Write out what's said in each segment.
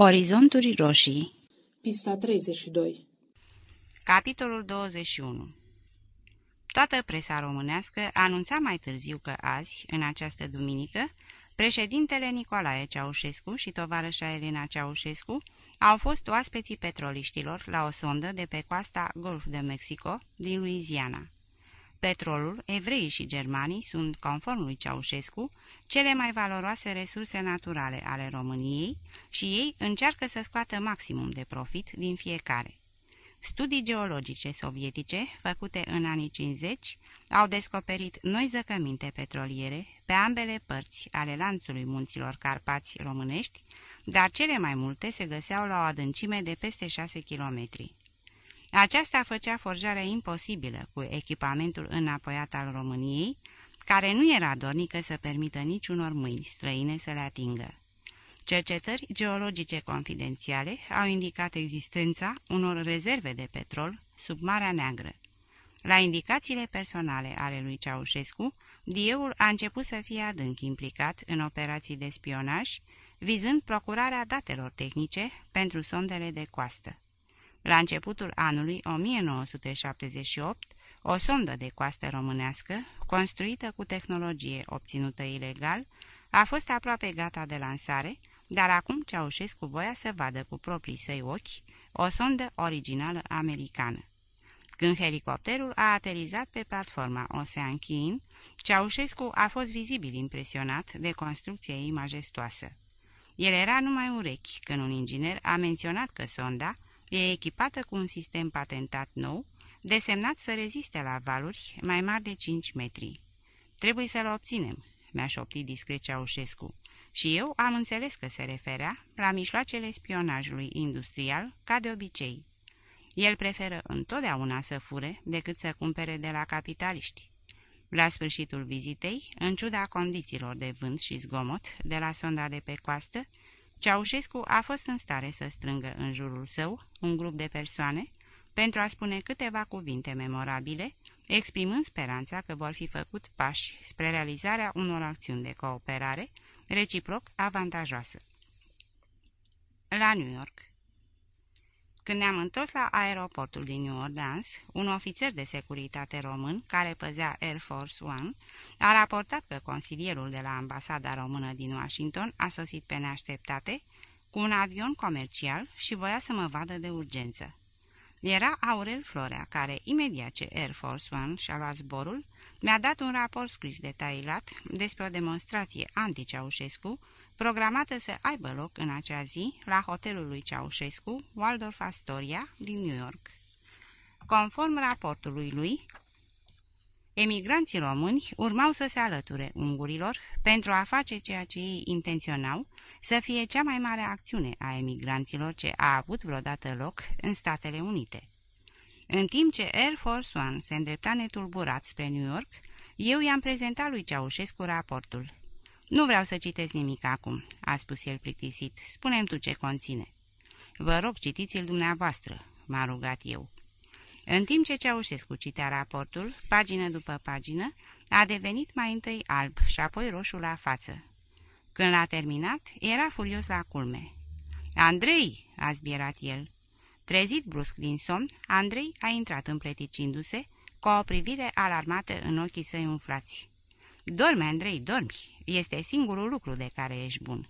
Orizonturi roșii. Pista 32 Capitolul 21 Toată presa românească anunța mai târziu că azi, în această duminică, președintele Nicolae Ceaușescu și tovarășa Elena Ceaușescu au fost oaspeții petroliștilor la o sondă de pe coasta Golf de Mexico din Louisiana. Petrolul, evreii și germanii sunt, conform lui Ceaușescu, cele mai valoroase resurse naturale ale României și ei încearcă să scoată maximum de profit din fiecare. Studii geologice sovietice, făcute în anii 50, au descoperit noi zăcăminte petroliere pe ambele părți ale lanțului munților Carpați românești, dar cele mai multe se găseau la o adâncime de peste 6 kilometri. Aceasta făcea forjarea imposibilă cu echipamentul înapoiat al României, care nu era dornică să permită niciunor mâini străine să le atingă. Cercetări geologice confidențiale au indicat existența unor rezerve de petrol sub Marea Neagră. La indicațiile personale ale lui Ceaușescu, Dieul a început să fie adânc implicat în operații de spionaj, vizând procurarea datelor tehnice pentru sondele de coastă. La începutul anului 1978, o sondă de coastă românească, construită cu tehnologie obținută ilegal, a fost aproape gata de lansare, dar acum Ceaușescu voia să vadă cu proprii săi ochi o sondă originală americană. Când helicopterul a aterizat pe platforma Ocean King, Ceaușescu a fost vizibil impresionat de construcția ei majestoasă. El era numai urechi când un inginer a menționat că sonda e echipată cu un sistem patentat nou, desemnat să reziste la valuri mai mari de 5 metri. Trebuie să-l obținem, mi-a șoptit discret Ceaușescu, și eu am înțeles că se referea la mijloacele spionajului industrial, ca de obicei. El preferă întotdeauna să fure decât să cumpere de la capitaliști. La sfârșitul vizitei, în ciuda condițiilor de vânt și zgomot de la sonda de pe coastă, Ceaușescu a fost în stare să strângă în jurul său un grup de persoane pentru a spune câteva cuvinte memorabile, exprimând speranța că vor fi făcut pași spre realizarea unor acțiuni de cooperare reciproc avantajoasă. La New York Când ne-am întors la aeroportul din New Orleans, un ofițer de securitate român, care păzea Air Force One, a raportat că consilierul de la ambasada română din Washington a sosit pe neașteptate cu un avion comercial și voia să mă vadă de urgență. Era Aurel Florea, care, imediat ce Air Force One și-a luat zborul, mi-a dat un raport scris detailat despre o demonstrație anti-Ceaușescu, programată să aibă loc în acea zi la hotelul lui Ceaușescu, Waldorf Astoria, din New York. Conform raportului lui, emigranții români urmau să se alăture ungurilor pentru a face ceea ce ei intenționau să fie cea mai mare acțiune a emigranților ce a avut vreodată loc în Statele Unite. În timp ce Air Force One se îndrepta netulburat spre New York, eu i-am prezentat lui Ceaușescu raportul. Nu vreau să citesc nimic acum," a spus el plictisit. Spune-mi tu ce conține." Vă rog, citiți-l dumneavoastră," m-a rugat eu. În timp ce Ceaușescu citea raportul, pagină după pagină, a devenit mai întâi alb și apoi roșu la față. Când l-a terminat, era furios la culme. Andrei!" a zbierat el. Trezit brusc din somn, Andrei a intrat împleticindu-se, cu o privire alarmată în ochii săi umflați. Dormi, Andrei, dormi. Este singurul lucru de care ești bun.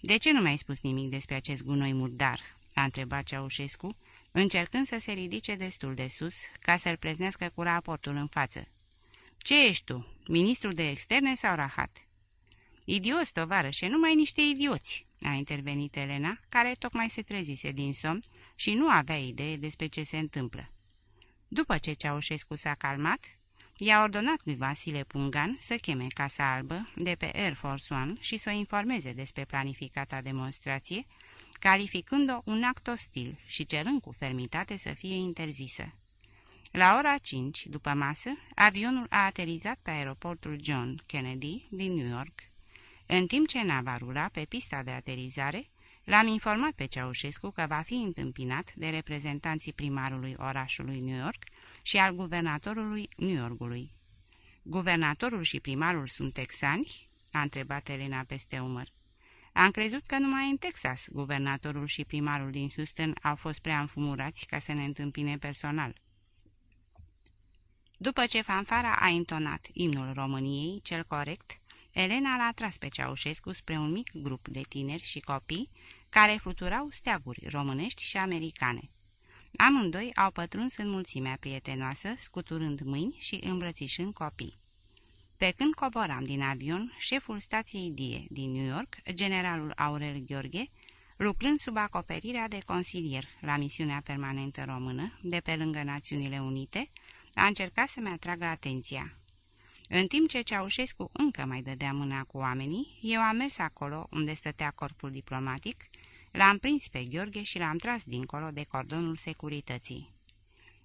De ce nu mi-ai spus nimic despre acest gunoi murdar?" a întrebat Ceaușescu, încercând să se ridice destul de sus, ca să-l preznească cu raportul în față. Ce ești tu, ministrul de externe sau rahat?" Idios, tovarășe, numai niște idioți!" a intervenit Elena, care tocmai se trezise din somn și nu avea idee despre ce se întâmplă. După ce Ceaușescu s-a calmat, i-a ordonat lui Vasile Pungan să cheme Casa Albă de pe Air Force One și să o informeze despre planificata demonstrație, calificând-o un act ostil și cerând cu fermitate să fie interzisă. La ora 5, după masă, avionul a aterizat pe aeroportul John Kennedy din New York. În timp ce nava rula pe pista de aterizare, l-am informat pe Ceaușescu că va fi întâmpinat de reprezentanții primarului orașului New York și al guvernatorului New Yorkului. Guvernatorul și primarul sunt texani?" a întrebat Elena peste umăr. Am crezut că numai în Texas guvernatorul și primarul din Houston au fost prea înfumurați ca să ne întâmpine personal. După ce fanfara a intonat imnul României, cel corect, Elena l-a tras pe Ceaușescu spre un mic grup de tineri și copii care fluturau steaguri românești și americane. Amândoi au pătruns în mulțimea prietenoasă, scuturând mâini și îmbrățișând copii. Pe când coboram din avion, șeful stației DIE din New York, generalul Aurel Gheorghe, lucrând sub acoperirea de consilier la misiunea permanentă română de pe lângă Națiunile Unite, a încercat să-mi atragă atenția. În timp ce Ceaușescu încă mai dădea mâna cu oamenii, eu am mers acolo unde stătea corpul diplomatic, l-am prins pe Gheorghe și l-am tras dincolo de cordonul securității.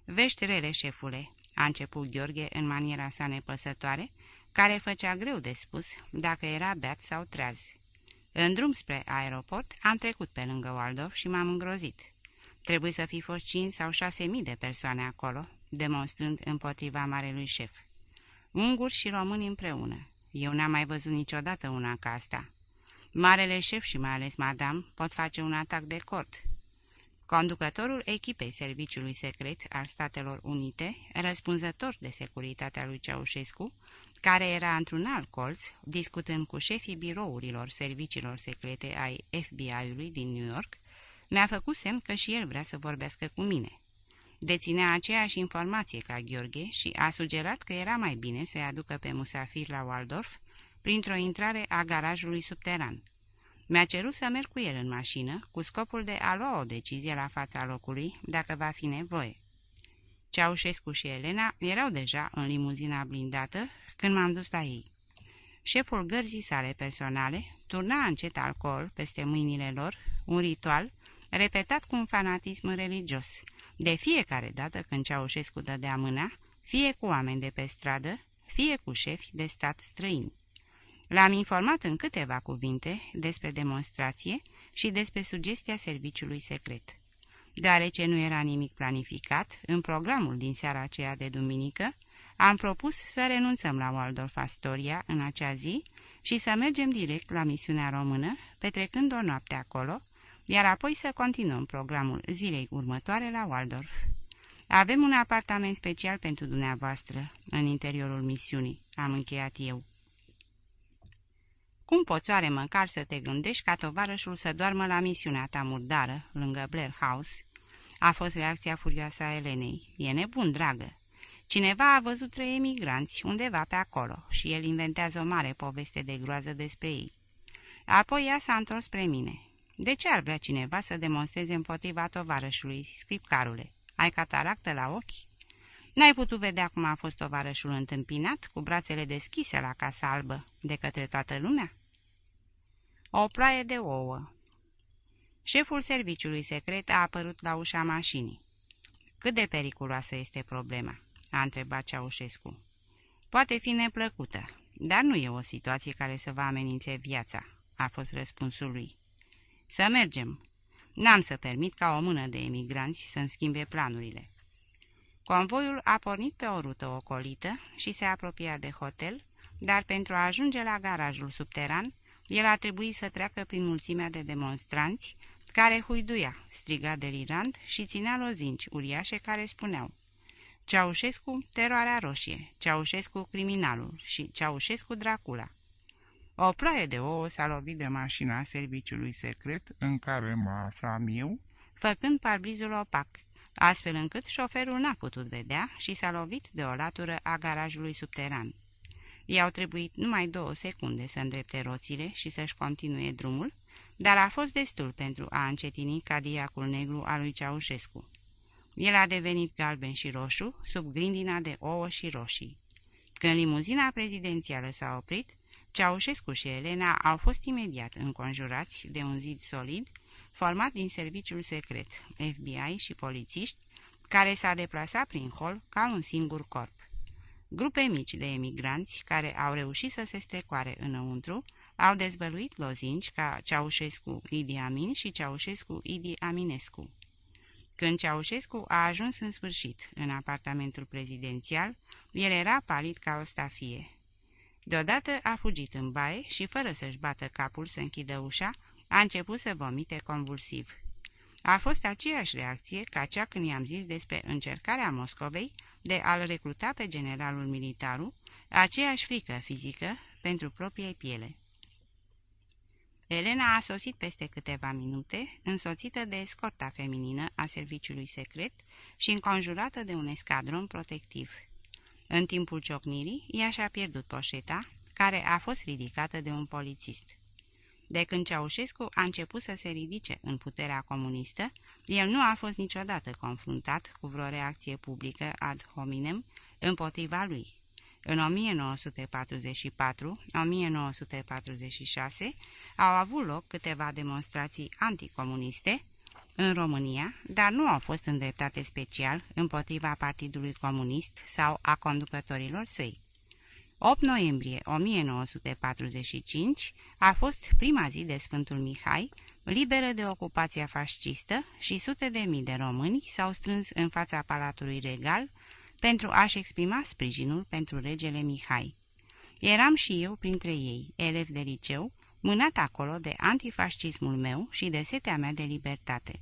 Vești rele, șefule, a început Gheorghe în maniera sa nepăsătoare, care făcea greu de spus dacă era beat sau treaz. În drum spre aeroport am trecut pe lângă Waldorf și m-am îngrozit. Trebuie să fi fost cinci sau șase mii de persoane acolo, demonstrând împotriva marelui șef. Unguri și români împreună. Eu n-am mai văzut niciodată una ca asta. Marele șef și mai ales madame pot face un atac de cord. Conducătorul echipei Serviciului Secret al Statelor Unite, răspunzător de securitatea lui Ceaușescu, care era într-un alt colț, discutând cu șefii birourilor serviciilor secrete ai FBI-ului din New York, mi-a făcut semn că și el vrea să vorbească cu mine. Deținea aceeași informație ca Gheorghe și a sugerat că era mai bine să-i aducă pe musafir la Waldorf printr-o intrare a garajului subteran. Mi-a cerut să merg cu el în mașină, cu scopul de a lua o decizie la fața locului, dacă va fi nevoie. Ceaușescu și Elena erau deja în limuzina blindată când m-am dus la ei. Șeful gărzii sale personale turna încet alcool peste mâinile lor, un ritual repetat cu un fanatism religios, de fiecare dată când Ceaușescu dădea mâna, fie cu oameni de pe stradă, fie cu șefi de stat străini. L-am informat în câteva cuvinte despre demonstrație și despre sugestia serviciului secret. Deoarece nu era nimic planificat, în programul din seara aceea de duminică, am propus să renunțăm la Waldorf Astoria în acea zi și să mergem direct la misiunea română, petrecând o noapte acolo, iar apoi să continuăm programul zilei următoare la Waldorf. Avem un apartament special pentru dumneavoastră, în interiorul misiunii, am încheiat eu. Cum poți oare măcar să te gândești ca tovarășul să doarmă la misiunea ta murdară, lângă Blair House? A fost reacția furioasă a Elenei. E nebun, dragă. Cineva a văzut trei emigranți undeva pe acolo și el inventează o mare poveste de groază despre ei. Apoi ea s-a întors spre mine. De ce ar vrea cineva să demonstreze împotriva tovarășului, scripcarule? Ai cataractă la ochi? N-ai putut vedea cum a fost tovarășul întâmpinat, cu brațele deschise la Casa Albă, de către toată lumea? O ploaie de ouă. Șeful serviciului secret a apărut la ușa mașinii. Cât de periculoasă este problema? a întrebat Ceaușescu. Poate fi neplăcută, dar nu e o situație care să vă amenințe viața, a fost răspunsul lui. Să mergem. N-am să permit ca o mână de emigranți să-mi schimbe planurile. Convoiul a pornit pe o rută ocolită și se apropia de hotel, dar pentru a ajunge la garajul subteran, el a trebuit să treacă prin mulțimea de demonstranți, care huiduia, striga delirant și ținea lozinci uriașe care spuneau Ceaușescu, teroarea roșie, Ceaușescu, criminalul și Ceaușescu, Dracula. O ploaie de ouă s-a lovit de mașina serviciului secret în care mă aflam eu, făcând parbrizul opac, astfel încât șoferul n-a putut vedea și s-a lovit de o latură a garajului subteran. I-au trebuit numai două secunde să îndrepte roțile și să-și continue drumul, dar a fost destul pentru a încetini cadiacul negru al lui Ceaușescu. El a devenit galben și roșu, sub grindina de ouă și roșii. Când limuzina prezidențială s-a oprit, Ceaușescu și Elena au fost imediat înconjurați de un zid solid, format din serviciul secret, FBI și polițiști, care s-a deplasat prin hol ca un singur corp. Grupe mici de emigranți care au reușit să se strecoare înăuntru au dezvăluit lozinci ca Ceaușescu Idi Amin și Ceaușescu Idi Aminescu. Când Ceaușescu a ajuns în sfârșit în apartamentul prezidențial, el era palid ca o stafie. Deodată a fugit în baie și, fără să-și bată capul să închidă ușa, a început să vomite convulsiv. A fost aceeași reacție ca cea când i-am zis despre încercarea Moscovei de a-l recruta pe generalul militaru, aceeași frică fizică pentru proprie piele. Elena a sosit peste câteva minute, însoțită de escorta feminină a serviciului secret și înconjurată de un escadron protectiv. În timpul ciocnirii, ea și-a pierdut poșeta, care a fost ridicată de un polițist. De când Ceaușescu a început să se ridice în puterea comunistă, el nu a fost niciodată confruntat cu vreo reacție publică ad hominem împotriva lui. În 1944-1946 au avut loc câteva demonstrații anticomuniste în România, dar nu au fost îndreptate special împotriva Partidului Comunist sau a conducătorilor săi. 8 noiembrie 1945 a fost prima zi de Sfântul Mihai, liberă de ocupația fascistă și sute de mii de români s-au strâns în fața Palatului Regal pentru a-și exprima sprijinul pentru regele Mihai. Eram și eu printre ei, elev de liceu, mânat acolo de antifascismul meu și de setea mea de libertate.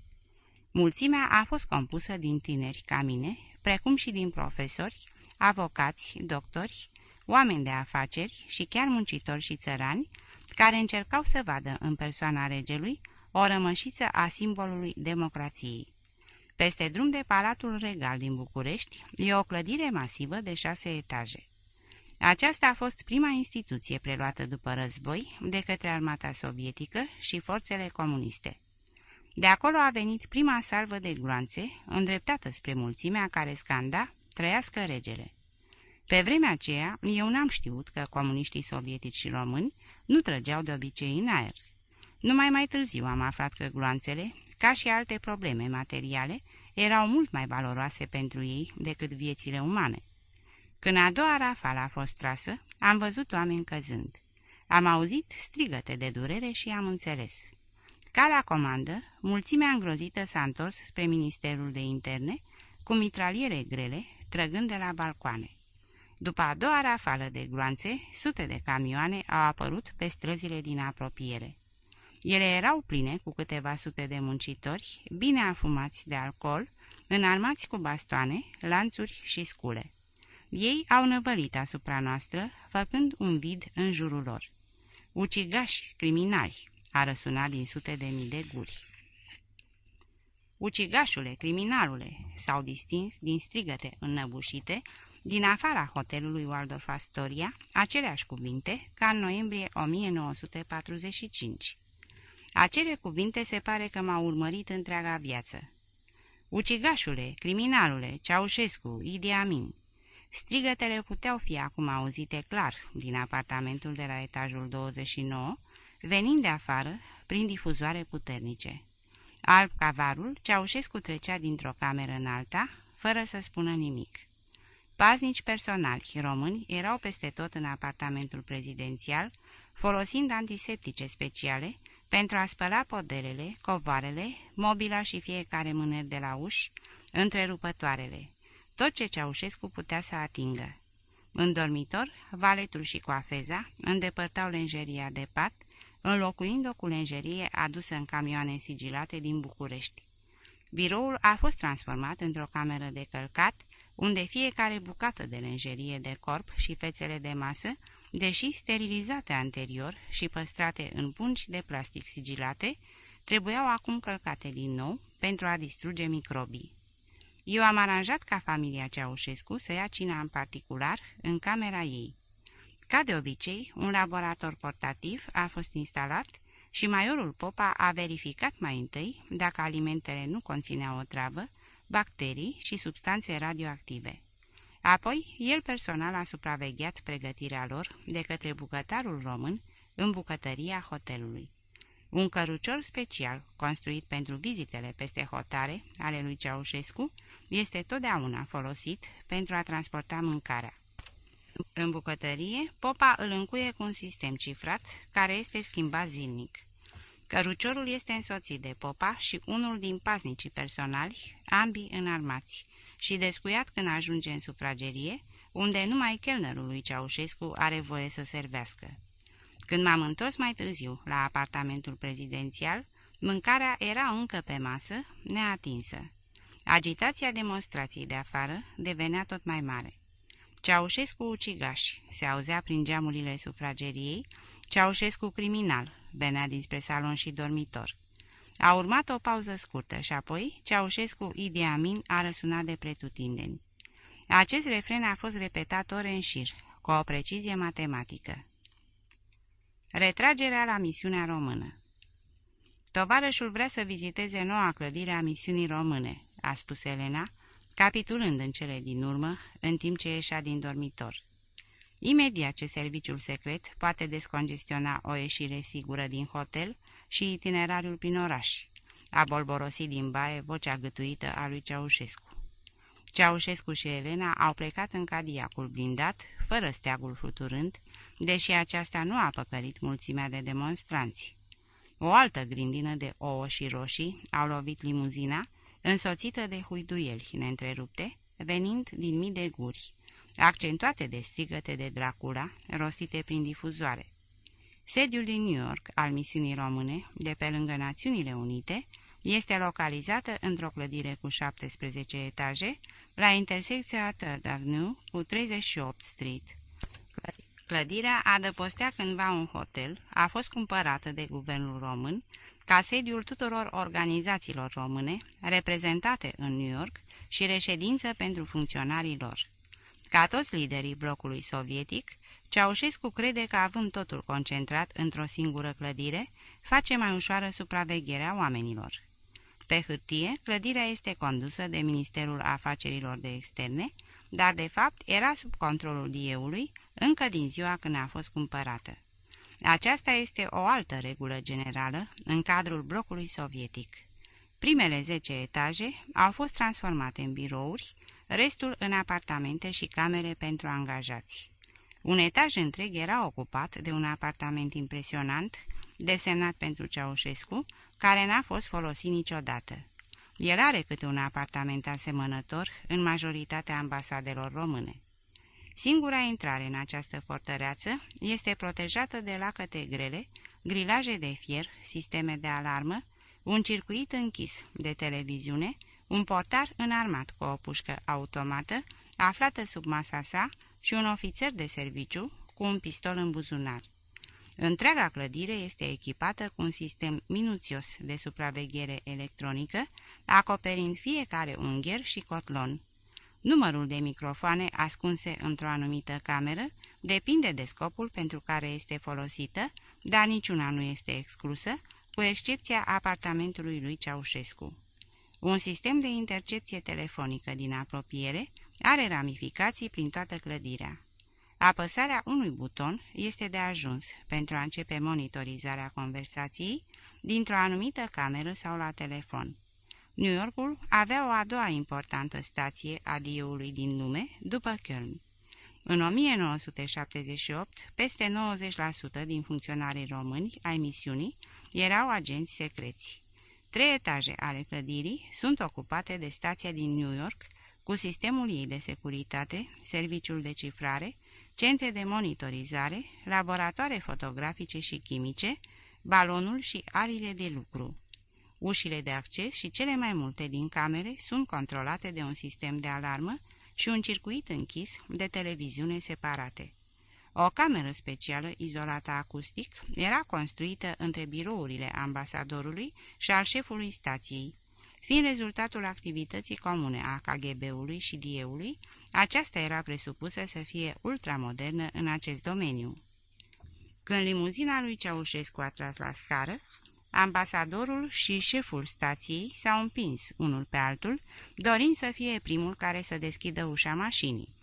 Mulțimea a fost compusă din tineri ca mine, precum și din profesori, avocați, doctori, oameni de afaceri și chiar muncitori și țărani, care încercau să vadă în persoana regelui o rămășiță a simbolului democrației. Peste drum de Palatul Regal din București e o clădire masivă de șase etaje. Aceasta a fost prima instituție preluată după război de către armata sovietică și forțele comuniste. De acolo a venit prima salvă de gloanțe, îndreptată spre mulțimea care scanda, trăiască regele. Pe vremea aceea, eu n-am știut că comuniștii sovietici și români nu trăgeau de obicei în aer. Numai mai târziu am aflat că gloanțele, ca și alte probleme materiale, erau mult mai valoroase pentru ei decât viețile umane. Când a doua rafală a fost trasă, am văzut oameni căzând. Am auzit strigăte de durere și am înțeles. Ca la comandă, mulțimea îngrozită s-a întors spre Ministerul de Interne, cu mitraliere grele, trăgând de la balcoane. După a doua rafală de gloanțe, sute de camioane au apărut pe străzile din apropiere. Ele erau pline cu câteva sute de muncitori, bine afumați de alcool, înarmați cu bastoane, lanțuri și scule. Ei au năvălit asupra noastră, făcând un vid în jurul lor. Ucigași, criminali, a răsunat din sute de mii de guri. Ucigașule, criminalule, s-au distins din strigăte înnăbușite, din afara hotelului Waldorf Astoria, aceleași cuvinte ca în noiembrie 1945. Acele cuvinte se pare că m-au urmărit întreaga viață. Ucigașule, criminalule, Ceaușescu, Idi Amin. Strigătele puteau fi acum auzite clar din apartamentul de la etajul 29, venind de afară prin difuzoare puternice. Alb ca varul, Ceaușescu trecea dintr-o cameră în alta, fără să spună nimic. Paznici personali români erau peste tot în apartamentul prezidențial, folosind antiseptice speciale pentru a spăla poderele, covoarele, mobila și fiecare mâner de la uși, întrerupătoarele, tot ce Ceaușescu putea să atingă. În dormitor, valetul și coafeza îndepărtau lenjeria de pat, înlocuind-o cu lenjerie adusă în camioane sigilate din București. Biroul a fost transformat într-o cameră de călcat, unde fiecare bucată de lenjerie de corp și fețele de masă, deși sterilizate anterior și păstrate în pungi de plastic sigilate, trebuiau acum călcate din nou pentru a distruge microbii. Eu am aranjat ca familia Ceaușescu să ia cina în particular în camera ei. Ca de obicei, un laborator portativ a fost instalat și maiorul Popa a verificat mai întâi dacă alimentele nu conțineau o travă, bacterii și substanțe radioactive. Apoi, el personal a supravegheat pregătirea lor de către bucătarul român în bucătăria hotelului. Un cărucior special, construit pentru vizitele peste hotare ale lui Ceaușescu, este totdeauna folosit pentru a transporta mâncarea. În bucătărie, popa îl încuie cu un sistem cifrat care este schimbat zilnic. Căruciorul este însoțit de popa și unul din pasnicii personali, ambii înarmați, și descuiat când ajunge în sufragerie, unde numai chelnerul lui Ceaușescu are voie să servească. Când m-am întors mai târziu la apartamentul prezidențial, mâncarea era încă pe masă, neatinsă. Agitația demonstrației de afară devenea tot mai mare. Ceaușescu ucigaș se auzea prin geamurile sufrageriei, Ceaușescu criminal venea dinspre salon și dormitor. A urmat o pauză scurtă și apoi Ceaușescu Idi Amin a răsunat de pretutindeni. Acest refren a fost repetat ore în șir, cu o precizie matematică. Retragerea la misiunea română Tovarășul vrea să viziteze noua clădire a misiunii române, a spus Elena, capitulând în cele din urmă, în timp ce ieșea din dormitor. Imediat ce serviciul secret poate descongestiona o ieșire sigură din hotel și itinerariul prin oraș, a bolborosit din baie vocea gătuită a lui Ceaușescu. Ceaușescu și Elena au plecat în cadiacul blindat, fără steagul fluturând, deși aceasta nu a păcărit mulțimea de demonstranți. O altă grindină de ouă și roșii au lovit limuzina, însoțită de huiduieli neîntrerupte, venind din mii de guri, accentuate de strigăte de Dracula, rostite prin difuzoare. Sediul din New York al misiunii române, de pe lângă Națiunile Unite, este localizată într-o clădire cu 17 etaje, la intersecția Third Avenue cu 38 Street. Clădirea adăpostea cândva un hotel, a fost cumpărată de guvernul român ca sediul tuturor organizațiilor române reprezentate în New York și reședință pentru funcționarii lor. Ca toți liderii blocului sovietic, Ceaușescu crede că având totul concentrat într-o singură clădire, face mai ușoară supravegherea oamenilor. Pe hârtie, clădirea este condusă de Ministerul Afacerilor de Externe, dar de fapt era sub controlul dieului încă din ziua când a fost cumpărată. Aceasta este o altă regulă generală în cadrul blocului sovietic. Primele 10 etaje au fost transformate în birouri, restul în apartamente și camere pentru angajați. Un etaj întreg era ocupat de un apartament impresionant, desemnat pentru Ceaușescu, care n-a fost folosit niciodată. El are câte un apartament asemănător în majoritatea ambasadelor române. Singura intrare în această fortăreață este protejată de lacăte grele, grilaje de fier, sisteme de alarmă, un circuit închis de televiziune, un portar înarmat cu o pușcă automată, aflată sub masa sa, și un ofițer de serviciu cu un pistol în buzunar. Întreaga clădire este echipată cu un sistem minuțios de supraveghere electronică, acoperind fiecare ungher și cotlon. Numărul de microfoane ascunse într-o anumită cameră depinde de scopul pentru care este folosită, dar niciuna nu este exclusă, cu excepția apartamentului lui Ceaușescu. Un sistem de intercepție telefonică din apropiere are ramificații prin toată clădirea. Apăsarea unui buton este de ajuns pentru a începe monitorizarea conversației dintr-o anumită cameră sau la telefon. New Yorkul avea o a doua importantă stație a dieului din lume, după Köln. În 1978, peste 90% din funcționarii români ai misiunii erau agenți secreți. Trei etaje ale clădirii sunt ocupate de stația din New York, cu sistemul ei de securitate, serviciul de cifrare, centre de monitorizare, laboratoare fotografice și chimice, balonul și arile de lucru. Ușile de acces și cele mai multe din camere sunt controlate de un sistem de alarmă și un circuit închis de televiziune separate. O cameră specială izolată acustic era construită între birourile ambasadorului și al șefului stației. Fiind rezultatul activității comune a KGB-ului și DIE-ului, aceasta era presupusă să fie ultramodernă în acest domeniu. Când limuzina lui Ceaușescu a tras la scară, ambasadorul și șeful stației s-au împins unul pe altul, dorind să fie primul care să deschidă ușa mașinii.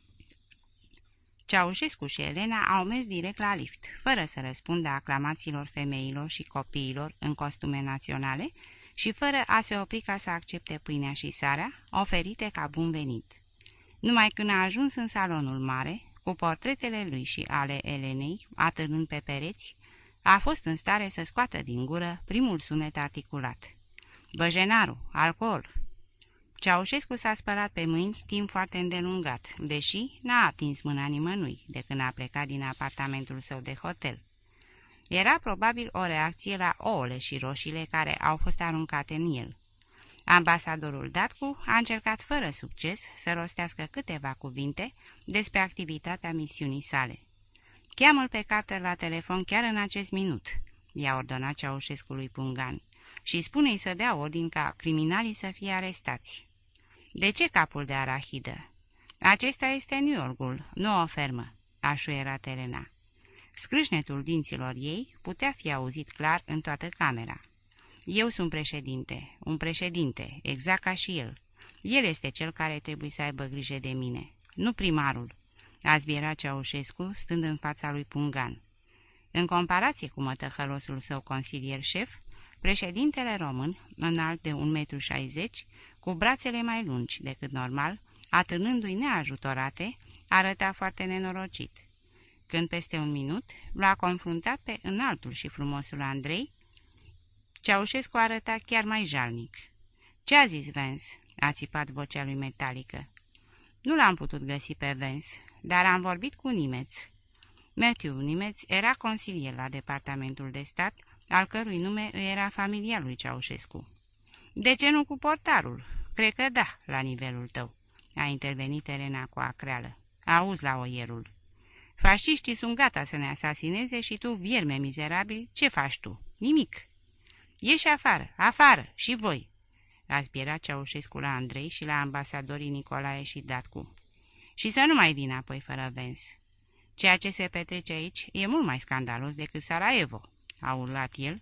Ceaușescu și Elena au mers direct la lift, fără să răspundă aclamațiilor femeilor și copiilor în costume naționale și fără a se opri ca să accepte pâinea și sarea, oferite ca bun venit. Numai când a ajuns în salonul mare, cu portretele lui și ale Elenei, atârnând pe pereți, a fost în stare să scoată din gură primul sunet articulat. Băjenaru, alcool! Ceaușescu s-a spălat pe mâini timp foarte îndelungat, deși n-a atins mâna nimănui de când a plecat din apartamentul său de hotel. Era probabil o reacție la ouăle și roșiile care au fost aruncate în el. Ambasadorul Datcu a încercat fără succes să rostească câteva cuvinte despre activitatea misiunii sale. Cheamă-l pe Carter la telefon chiar în acest minut, i-a ordonat Ceaușescu lui Pungan, și spune-i să dea ordin ca criminalii să fie arestați. De ce capul de arahidă? Acesta este New Yorkul, nu o fermă, așuiera Elena. Scrâșnetul dinților ei putea fi auzit clar în toată camera. Eu sunt președinte, un președinte, exact ca și el. El este cel care trebuie să aibă grijă de mine, nu primarul, a zbierat Ceaușescu, stând în fața lui Pungan. În comparație cu mătăhălosul său consilier șef, președintele român, înalt de 1,60 m, cu brațele mai lungi decât normal, atârnându-i neajutorate, arăta foarte nenorocit. Când peste un minut l-a confruntat pe înaltul și frumosul Andrei, Ceaușescu arăta chiar mai jalnic. Ce a zis Vance?" a țipat vocea lui metalică. Nu l-am putut găsi pe Vance, dar am vorbit cu Nimeț. Matthew Nimeț era consilier la Departamentul de Stat, al cărui nume îi era familia lui Ceaușescu. De ce nu cu portarul? Cred că da, la nivelul tău," a intervenit Elena cu acreală. Auzi la oierul. Fașiștii sunt gata să ne asasineze și tu, vierme mizerabil, ce faci tu? Nimic." Ieși afară, afară, și voi!" a zbierat Ceaușescu la Andrei și la ambasadorii Nicolae și Datcu. Și să nu mai vină apoi fără vens. Ceea ce se petrece aici e mult mai scandalos decât Sarajevo, a urlat el,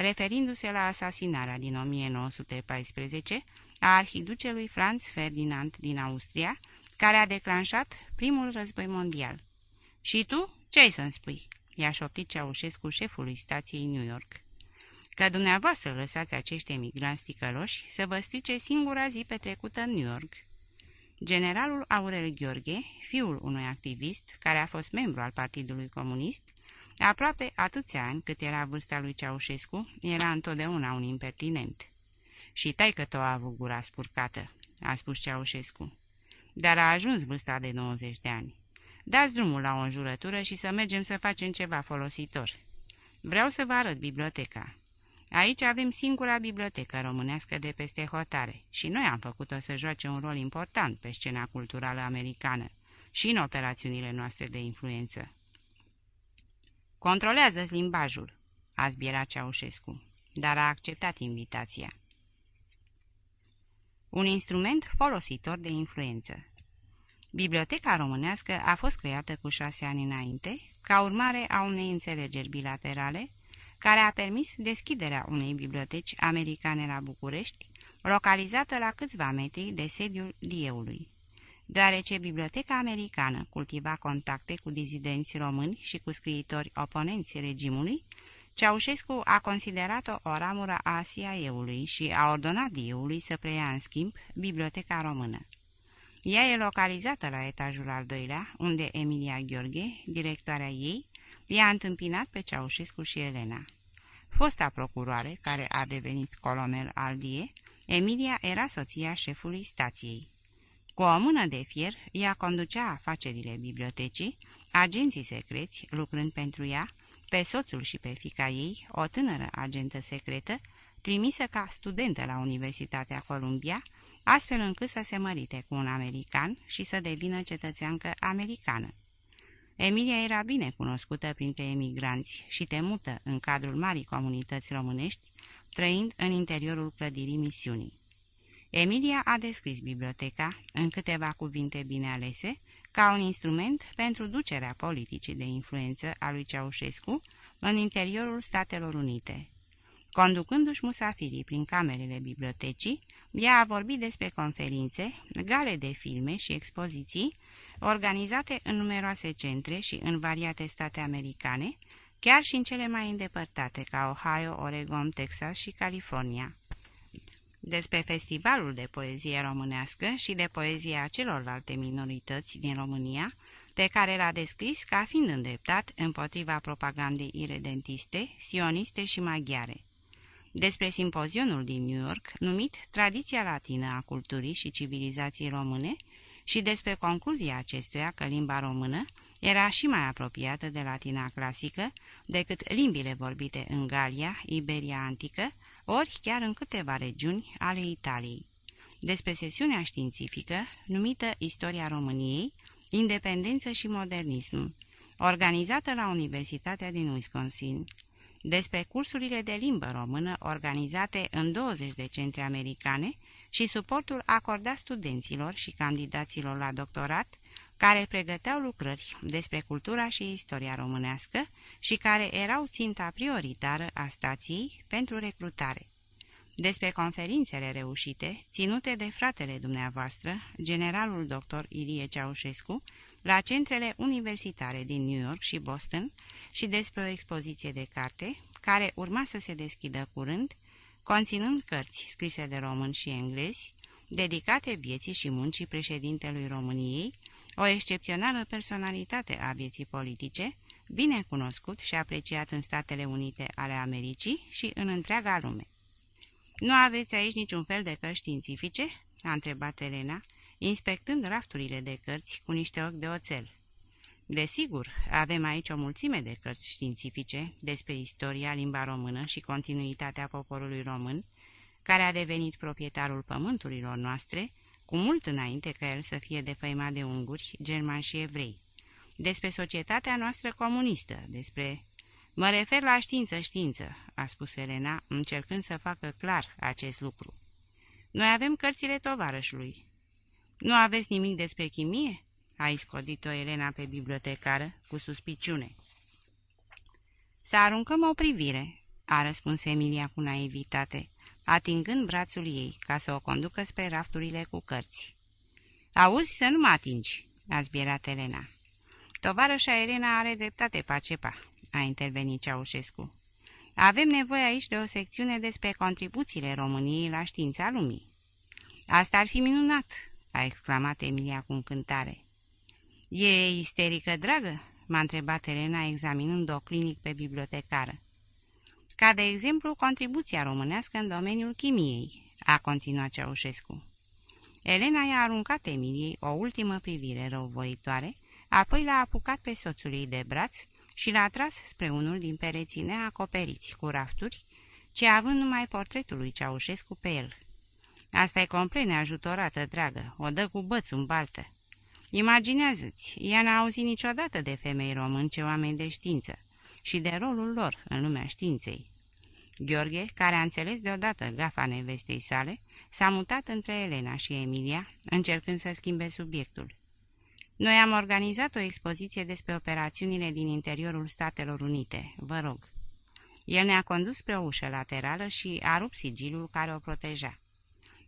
referindu-se la asasinarea din 1914 a arhiducelui Franz Ferdinand din Austria, care a declanșat primul război mondial. Și tu, ce ai să-mi spui?" i-a șoptit Ceaușescu șefului stației New York că dumneavoastră lăsați acești emigranți ticăloși să vă strice singura zi petrecută în New York. Generalul Aurel Gheorghe, fiul unui activist care a fost membru al Partidului Comunist, aproape atâția ani cât era vârsta lui Ceaușescu, era întotdeauna un impertinent. Și taică tău a avut gura spurcată, a spus Ceaușescu. Dar a ajuns vârsta de 90 de ani. Dați drumul la o înjurătură și să mergem să facem ceva folositor. Vreau să vă arăt biblioteca. Aici avem singura bibliotecă românească de peste hotare și noi am făcut-o să joace un rol important pe scena culturală americană și în operațiunile noastre de influență. Controlează limbajul, a zbierat Ceaușescu, dar a acceptat invitația. Un instrument folositor de influență Biblioteca românească a fost creată cu șase ani înainte, ca urmare a unei înțelegeri bilaterale, care a permis deschiderea unei biblioteci americane la București, localizată la câțiva metri de sediul Dieului. Deoarece biblioteca americană cultiva contacte cu dizidenți români și cu scriitori oponenți regimului, Ceaușescu a considerat-o o ramură a CIA-ului și a ordonat Dieului să preia în schimb biblioteca română. Ea e localizată la etajul al doilea, unde Emilia Gheorghe, directoarea ei, i-a întâmpinat pe Ceaușescu și Elena. Fosta procuroare, care a devenit colonel Aldie, Emilia era soția șefului stației. Cu o mână de fier, ea conducea afacerile bibliotecii, agenții secreți, lucrând pentru ea, pe soțul și pe fica ei, o tânără agentă secretă, trimisă ca studentă la Universitatea Columbia, astfel încât să se mărite cu un american și să devină cetățeancă americană. Emilia era bine cunoscută printre emigranți și temută în cadrul marii comunități românești, trăind în interiorul clădirii misiunii. Emilia a descris biblioteca, în câteva cuvinte bine alese, ca un instrument pentru ducerea politicii de influență a lui Ceaușescu în interiorul Statelor Unite. Conducându-și musafirii prin camerele bibliotecii, ea a vorbit despre conferințe, gale de filme și expoziții, organizate în numeroase centre și în variate state americane, chiar și în cele mai îndepărtate, ca Ohio, Oregon, Texas și California. Despre festivalul de poezie românească și de poezia celorlalte minorități din România, pe care l-a descris ca fiind îndreptat împotriva propagandei iredentiste, sioniste și maghiare. despre simpozionul din New York, numit Tradiția latină a culturii și civilizației române, și despre concluzia acestuia că limba română era și mai apropiată de latina clasică decât limbile vorbite în Galia, Iberia antică, ori chiar în câteva regiuni ale Italiei. Despre sesiunea științifică, numită Istoria României, Independență și Modernism, organizată la Universitatea din Wisconsin, despre cursurile de limbă română organizate în 20 de centre americane și suportul acordat studenților și candidaților la doctorat care pregăteau lucrări despre cultura și istoria românească și care erau ținta prioritară a stației pentru recrutare. Despre conferințele reușite, ținute de fratele dumneavoastră, generalul dr. Ilie Ceaușescu, la centrele universitare din New York și Boston și despre o expoziție de carte care urma să se deschidă curând, conținând cărți scrise de români și englezi, dedicate vieții și muncii președintelui României, o excepțională personalitate a vieții politice, bine cunoscut și apreciat în Statele Unite ale Americii și în întreaga lume. Nu aveți aici niciun fel de cărți științifice?" a întrebat Elena, inspectând rafturile de cărți cu niște ochi de oțel. Desigur, avem aici o mulțime de cărți științifice despre istoria, limba română și continuitatea poporului român, care a devenit proprietarul pământurilor noastre, cu mult înainte ca el să fie defăimat de unguri, germani și evrei. Despre societatea noastră comunistă, despre... Mă refer la știință-știință, a spus Elena, încercând să facă clar acest lucru. Noi avem cărțile tovarășului. Nu aveți nimic despre chimie? a iscodit-o Elena pe bibliotecară, cu suspiciune. Să aruncăm o privire, a răspuns Emilia cu naivitate, atingând brațul ei, ca să o conducă spre rafturile cu cărți. Auzi să nu mă atingi, a zbierat Elena. Tovarășa Elena are dreptate, Pacepa, a intervenit Ceaușescu. Avem nevoie aici de o secțiune despre contribuțiile României la știința lumii. Asta ar fi minunat, a exclamat Emilia cu încântare. E isterică, dragă?" m-a întrebat Elena examinând-o clinic pe bibliotecară. Ca de exemplu, contribuția românească în domeniul chimiei, a continuat Ceaușescu. Elena i-a aruncat Emiliei o ultimă privire răuvoitoare, apoi l-a apucat pe soțul ei de braț și l-a tras spre unul din pereții neacoperiți cu rafturi, ce având numai portretul lui Ceaușescu pe el. Asta e complet neajutorată, dragă, o dă cu bățul în baltă. Imaginează-ți, ea n-a auzit niciodată de femei românce oameni de știință și de rolul lor în lumea științei. Gheorghe, care a înțeles deodată gafa nevestei sale, s-a mutat între Elena și Emilia, încercând să schimbe subiectul. Noi am organizat o expoziție despre operațiunile din interiorul Statelor Unite, vă rog. El ne-a condus spre o ușă laterală și a rupt sigilul care o proteja.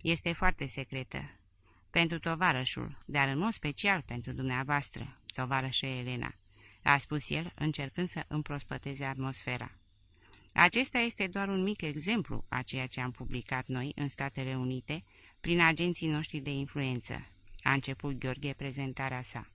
Este foarte secretă, pentru tovarășul, dar în mod special pentru dumneavoastră, tovarășe Elena, a spus el, încercând să împrospăteze atmosfera. Acesta este doar un mic exemplu a ceea ce am publicat noi în Statele Unite prin agenții noștri de influență. A început Gheorghe prezentarea sa.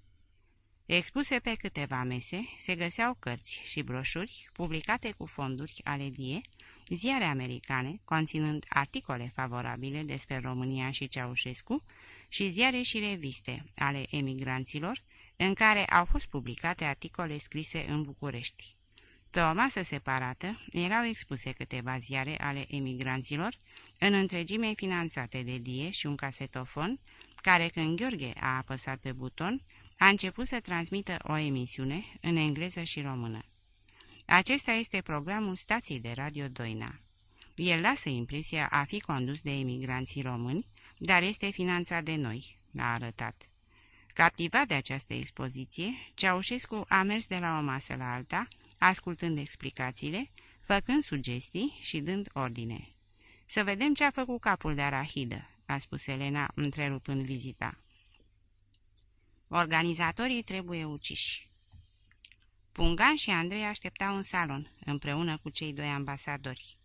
Expuse pe câteva mese se găseau cărți și broșuri publicate cu fonduri ale DIE, ziare americane conținând articole favorabile despre România și Ceaușescu, și ziare și reviste ale emigranților, în care au fost publicate articole scrise în București. Pe o masă separată erau expuse câteva ziare ale emigranților, în întregime finanțate de Die și un casetofon, care când Gheorghe a apăsat pe buton, a început să transmită o emisiune în engleză și română. Acesta este programul stației de radio Doina. El lasă impresia a fi condus de emigranții români, dar este finanțat de noi, a arătat. Captivat de această expoziție, Ceaușescu a mers de la o masă la alta, ascultând explicațiile, făcând sugestii și dând ordine. Să vedem ce a făcut capul de arahidă, a spus Elena, întrerupând vizita. Organizatorii trebuie uciși. Pungan și Andrei așteptau în salon, împreună cu cei doi ambasadori.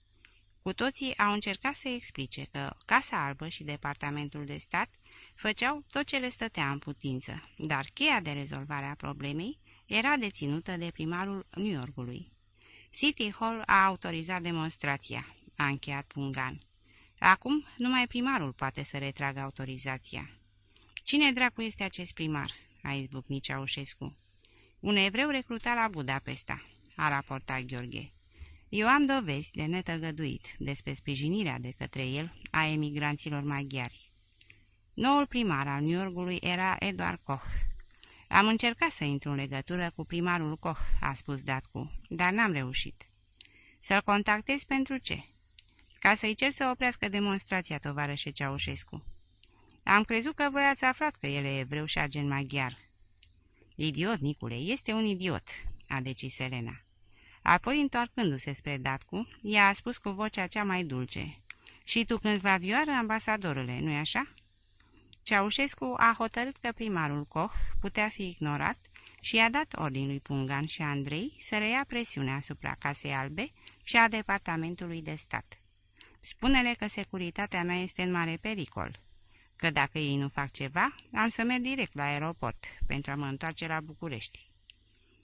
Cu toții au încercat să explice că Casa Albă și Departamentul de Stat făceau tot ce le stătea în putință, dar cheia de rezolvare a problemei era deținută de primarul New Yorkului. City Hall a autorizat demonstrația, a încheiat Pungan. Acum numai primarul poate să retragă autorizația. Cine dracu este acest primar?" a izbucnit Ceaușescu. Un evreu recrutat la Budapesta," a raportat Gheorghe. Eu am dovezi de netăgăduit despre sprijinirea de către el a emigranților maghiari. Noul primar al New Yorkului era Eduard Koch. Am încercat să intru în legătură cu primarul Koch, a spus Datcu, dar n-am reușit. Să-l contactez pentru ce? Ca să-i cer să oprească demonstrația, tovarășe Ceaușescu. Am crezut că voi ați aflat că el e evreu și agent maghiar. Idiot, Nicule, este un idiot, a decis Elena. Apoi, întoarcându-se spre Datcu, ea a spus cu vocea cea mai dulce. Și tu cânți la vioară, ambasadorule, nu-i așa?" Ceaușescu a hotărât că primarul Koch putea fi ignorat și i-a dat ordin lui Pungan și Andrei să reia presiunea asupra Casei Albe și a Departamentului de Stat. Spune-le că securitatea mea este în mare pericol, că dacă ei nu fac ceva, am să merg direct la aeroport pentru a mă întoarce la București.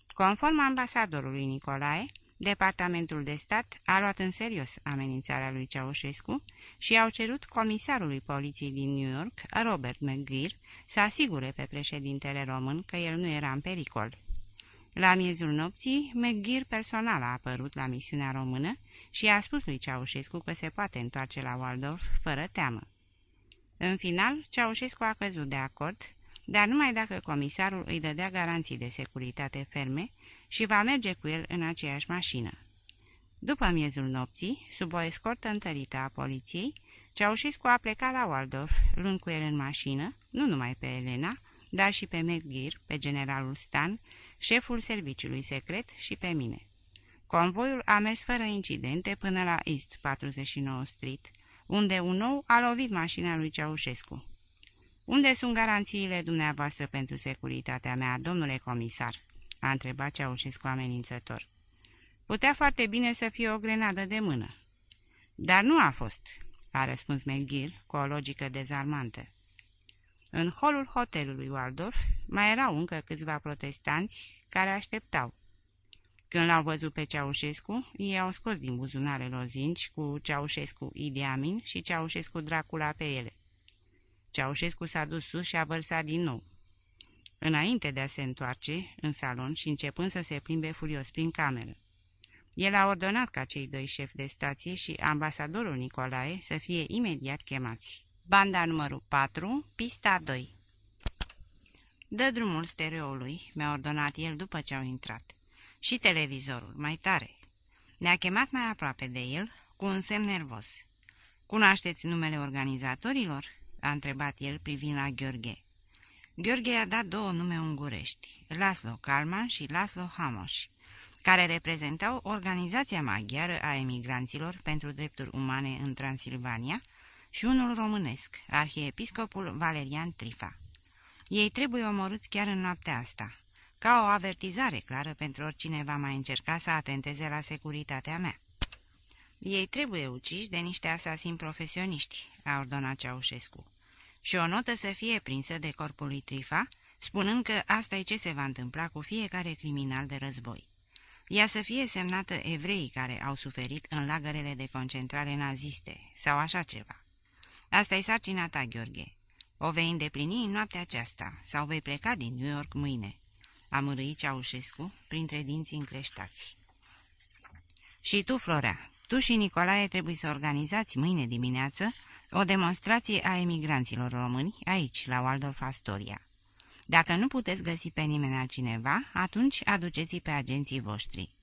Conform ambasadorului Nicolae, Departamentul de stat a luat în serios amenințarea lui Ceaușescu și au cerut comisarului poliției din New York, Robert McGear, să asigure pe președintele român că el nu era în pericol. La miezul nopții, McGear personal a apărut la misiunea română și a spus lui Ceaușescu că se poate întoarce la Waldorf fără teamă. În final, Ceaușescu a căzut de acord, dar numai dacă comisarul îi dădea garanții de securitate ferme și va merge cu el în aceeași mașină. După miezul nopții, sub o escortă întărită a poliției, Ceaușescu a plecat la Waldorf, luând cu el în mașină, nu numai pe Elena, dar și pe McGear, pe generalul Stan, șeful serviciului secret și pe mine. Convoiul a mers fără incidente până la East 49 Street, unde un nou a lovit mașina lui Ceaușescu. Unde sunt garanțiile dumneavoastră pentru securitatea mea, domnule comisar?" a întrebat Ceaușescu amenințător. Putea foarte bine să fie o grenadă de mână. Dar nu a fost, a răspuns McGill cu o logică dezarmantă. În holul hotelului Waldorf mai erau încă câțiva protestanți care așteptau. Când l-au văzut pe Ceaușescu, ei au scos din buzunare lozinci cu Ceaușescu Idi Amin și Ceaușescu Dracula pe ele. Ceaușescu s-a dus sus și a vărsat din nou. Înainte de a se întoarce în salon și începând să se plimbe furios prin cameră. El a ordonat ca cei doi șefi de stație și ambasadorul Nicolae să fie imediat chemați. Banda numărul 4, pista 2 Dă drumul stereoului, mi-a ordonat el după ce au intrat. Și televizorul, mai tare. Ne-a chemat mai aproape de el, cu un semn nervos. Cunoașteți numele organizatorilor?" a întrebat el privind la Gheorghe. Gheorghe i-a dat două nume ungurești, Laslo Kalman și Laslo Hamos, care reprezentau Organizația Maghiară a Emigranților pentru Drepturi Umane în Transilvania și unul românesc, arhiepiscopul Valerian Trifa. Ei trebuie omorâți chiar în noaptea asta, ca o avertizare clară pentru oricine va mai încerca să atenteze la securitatea mea. Ei trebuie uciși de niște asasini profesioniști, a ordonat Ceaușescu și o notă să fie prinsă de corpul lui Trifa, spunând că asta e ce se va întâmpla cu fiecare criminal de război. Ea să fie semnată evreii care au suferit în lagărele de concentrare naziste sau așa ceva. Asta e sarcina ta, Gheorghe. O vei îndeplini în noaptea aceasta sau vei pleca din New York mâine. A mărâit Ceaușescu printre dinții încreștați. Și tu, Florea, tu și Nicolae trebuie să organizați mâine dimineață o demonstrație a emigranților români aici, la Waldorf Astoria. Dacă nu puteți găsi pe nimeni altcineva, atunci aduceți pe agenții voștri.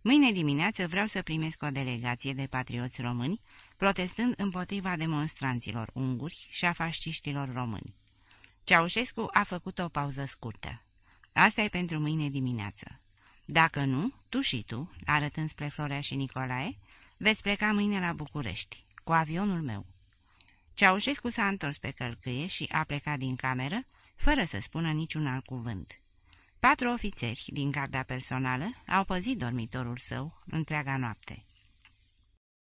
Mâine dimineață vreau să primesc o delegație de patrioți români, protestând împotriva demonstranților unguri și a fasciștilor români. Ceaușescu a făcut o pauză scurtă. Asta e pentru mâine dimineață. Dacă nu, tu și tu, arătând spre Florea și Nicolae, veți pleca mâine la București, cu avionul meu. Ceaușescu s-a întors pe călcâie și a plecat din cameră, fără să spună niciun alt cuvânt. Patru ofițeri din garda personală au păzit dormitorul său întreaga noapte.